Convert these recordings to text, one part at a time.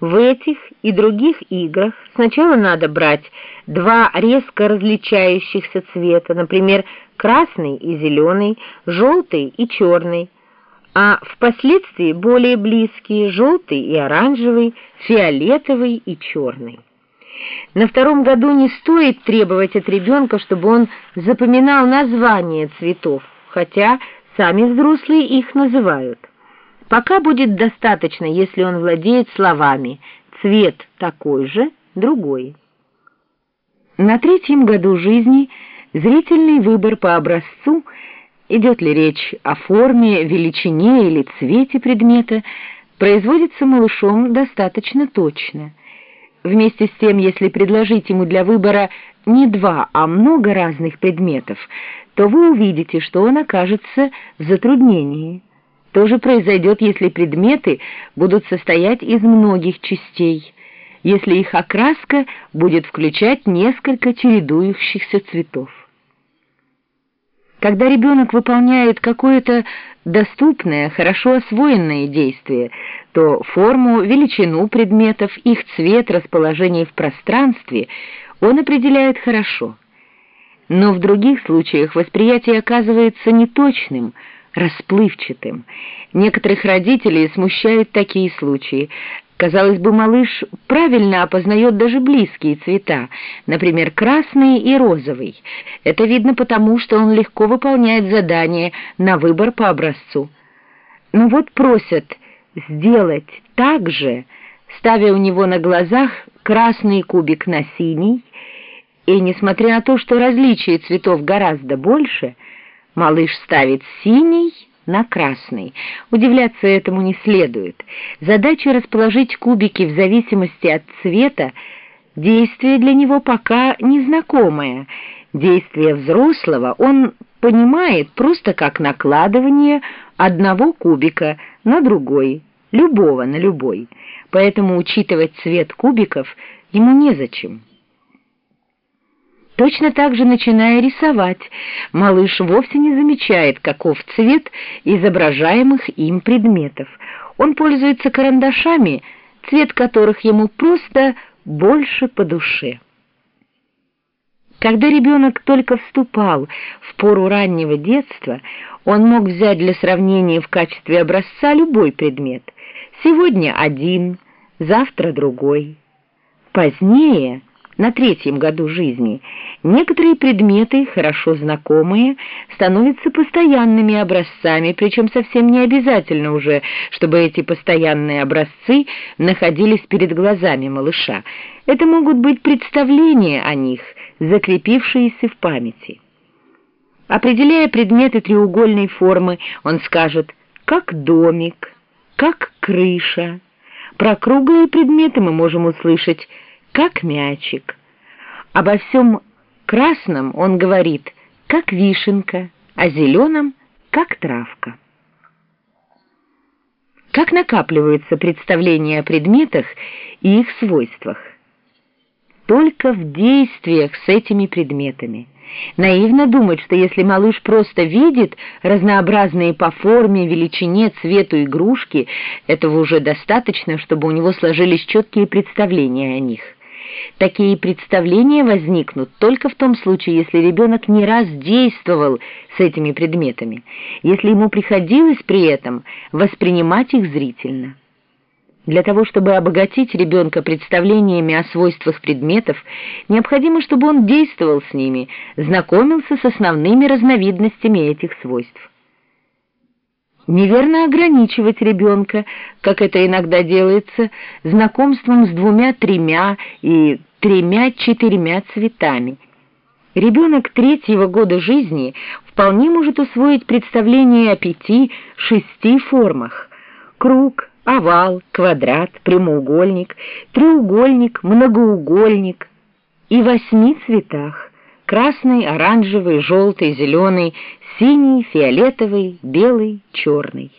В этих и других играх сначала надо брать два резко различающихся цвета, например, красный и зеленый, желтый и черный, а впоследствии более близкие желтый и оранжевый, фиолетовый и черный. На втором году не стоит требовать от ребенка, чтобы он запоминал названия цветов, хотя сами взрослые их называют. Пока будет достаточно, если он владеет словами «цвет такой же, другой». На третьем году жизни зрительный выбор по образцу, идет ли речь о форме, величине или цвете предмета, производится малышом достаточно точно. Вместе с тем, если предложить ему для выбора не два, а много разных предметов, то вы увидите, что он окажется в затруднении. То же произойдет, если предметы будут состоять из многих частей, если их окраска будет включать несколько чередующихся цветов. Когда ребенок выполняет какое-то доступное, хорошо освоенное действие, то форму, величину предметов, их цвет, расположение в пространстве он определяет хорошо. Но в других случаях восприятие оказывается неточным, расплывчатым. Некоторых родителей смущают такие случаи. Казалось бы, малыш правильно опознает даже близкие цвета, например, красный и розовый. Это видно потому, что он легко выполняет задание на выбор по образцу. Но вот просят сделать так же, ставя у него на глазах красный кубик на синий, и несмотря на то, что различие цветов гораздо больше — Малыш ставит синий на красный. Удивляться этому не следует. Задача расположить кубики в зависимости от цвета, действие для него пока незнакомое. Действие взрослого он понимает просто как накладывание одного кубика на другой, любого на любой. Поэтому учитывать цвет кубиков ему незачем. Точно так же, начиная рисовать, малыш вовсе не замечает, каков цвет изображаемых им предметов. Он пользуется карандашами, цвет которых ему просто больше по душе. Когда ребенок только вступал в пору раннего детства, он мог взять для сравнения в качестве образца любой предмет. Сегодня один, завтра другой. Позднее на третьем году жизни, некоторые предметы, хорошо знакомые, становятся постоянными образцами, причем совсем не обязательно уже, чтобы эти постоянные образцы находились перед глазами малыша. Это могут быть представления о них, закрепившиеся в памяти. Определяя предметы треугольной формы, он скажет «как домик», «как крыша». Про круглые предметы мы можем услышать как мячик. Обо всем красном он говорит, как вишенка, о зеленом, как травка. Как накапливаются представления о предметах и их свойствах? Только в действиях с этими предметами. Наивно думать, что если малыш просто видит разнообразные по форме, величине, цвету игрушки, этого уже достаточно, чтобы у него сложились четкие представления о них. Такие представления возникнут только в том случае, если ребенок не раз действовал с этими предметами, если ему приходилось при этом воспринимать их зрительно. Для того, чтобы обогатить ребенка представлениями о свойствах предметов, необходимо, чтобы он действовал с ними, знакомился с основными разновидностями этих свойств. Неверно ограничивать ребенка, как это иногда делается, знакомством с двумя-тремя и тремя-четырьмя цветами. Ребенок третьего года жизни вполне может усвоить представление о пяти-шести формах. Круг, овал, квадрат, прямоугольник, треугольник, многоугольник и восьми цветах красный, оранжевый, желтый, зеленый, синий, фиолетовый, белый, черный.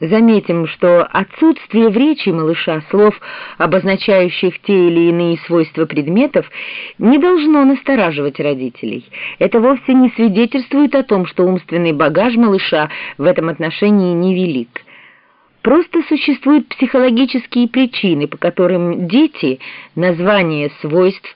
Заметим, что отсутствие в речи малыша слов, обозначающих те или иные свойства предметов, не должно настораживать родителей. Это вовсе не свидетельствует о том, что умственный багаж малыша в этом отношении невелик. Просто существуют психологические причины, по которым дети название свойств